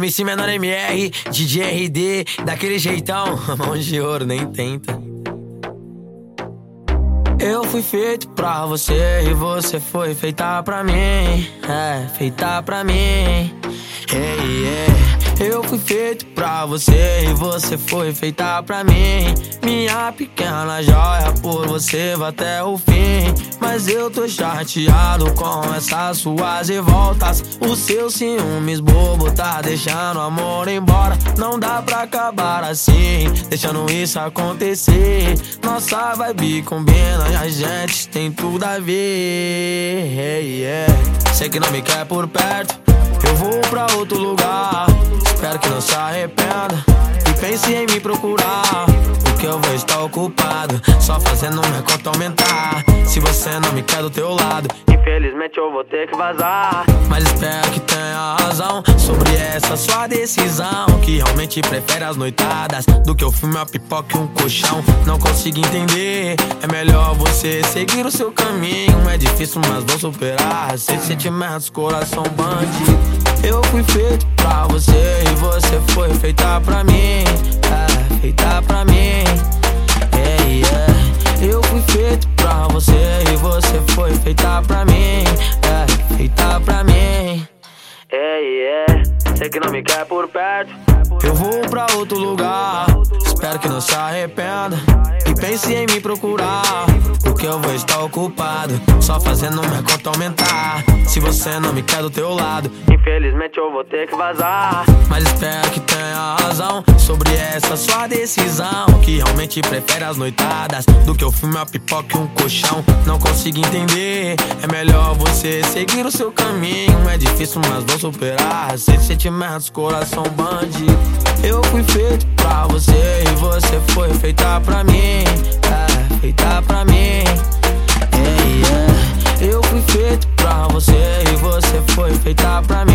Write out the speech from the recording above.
MC menor MR, DJ RD, daquele jeitão, mão de ouro, nem tenta. Eu fui feito pra você e você foi feita pra mim, é, feita pra mim. Hey, yeah. Eu fui feito pra você e você foi feita pra mim. Minha pequena joia, por você vai até o fim. Mas eu tô chateado com essas suas revoltas. Os seus ciúmes bobo tá deixando o amor embora. Não dá pra acabar assim, deixando isso acontecer. Nossa vibe combina e a gente tem tudo a ver. Yeah. Sei que não me quer por perto, eu vou pra outro lugar. Espero que não se arrependa e pense em me procurar. Porque eu vou estar ocupado, só fazendo minha conta aumentar. Se você não me quer do teu lado, infelizmente eu vou ter que vazar. Mas espero que tenha razão sobre essa sua decisão. Que realmente prefere as noitadas do que o filme, a pipoca e um colchão. Não consigo entender, é melhor você seguir o seu caminho. É difícil, mas vou superar. Sem sentimentos, coração bandido. Eu fui feito pra você e você foi feita pra mim. É, feita pra mim. Yeah, yeah. Eu fui feito pra você e você foi feita pra mim. É, feita pra mim. Yeah, yeah. Sei que não me quer por perto. Eu vou pra outro lugar. Espero que não se arrependa. E pense em me procurar. Porque eu vou estar ocupado. Só fazendo minha conta aumentar. Se você não me quer do teu lado, infelizmente eu vou ter que vazar. Mas espero que tenha sobre essa sua decisão. Que realmente prefere as noitadas do que o filme, a pipoca e um colchão. Não consigo entender, é melhor você seguir o seu caminho. É difícil, mas vou superar. Sem sentimentos, coração bande. Eu fui feito pra você e você foi feita pra mim. É, feita pra mim. Yeah, yeah. Eu fui feito pra você e você foi feita pra mim.